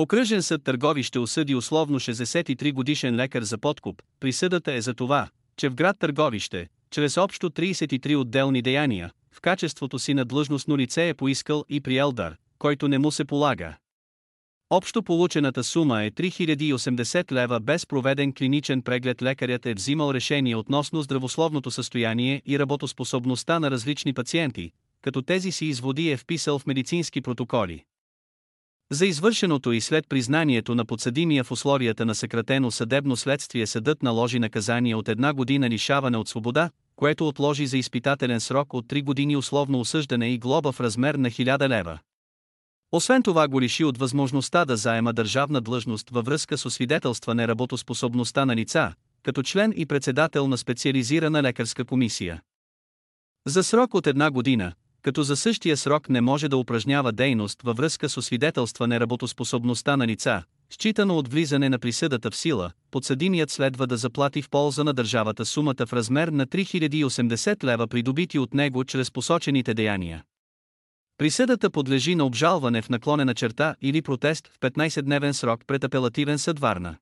Окръжен съд Търговище осъди условно 63 годишен лекар за подкуп. Присъдата е за това, че в град Търговище, чрез общо 33 отделни деяния, в качеството си на длъжностно лице е поискал и приел дар, който не му се полага. Общо получената сума е 3080 лева без проведен клиничен преглед лекарят е взимал решение относно здравословното състояние и работоспособността на различни пациенти, като тези си изводи е вписал в медицински протоколи. За извършеното и след признанието на подсъдимия в условията на съкратено съдебно следствие съдът наложи наказание от една година лишаване от свобода, което отложи за изпитателен срок от 3 години условно осъждане и глоба в размер на 1000 лева. Освен това го лиши от възможността да заема държавна длъжност във връзка с освидетелстване работоспособността на лица, като член и председател на специализирана лекарска комисия. За срок от една година, като за същия срок не може да упражнява дейност във връзка с освидетелстване работоспособността на лица, считано от влизане на присъдата в сила, подсъдимият следва да заплати в полза на държавата сумата в размер на 3080 лева придобити от него чрез посочените деяния. Присъдата подлежи на обжалване в наклонена черта или протест в 15-дневен срок пред апелативен съд Варна.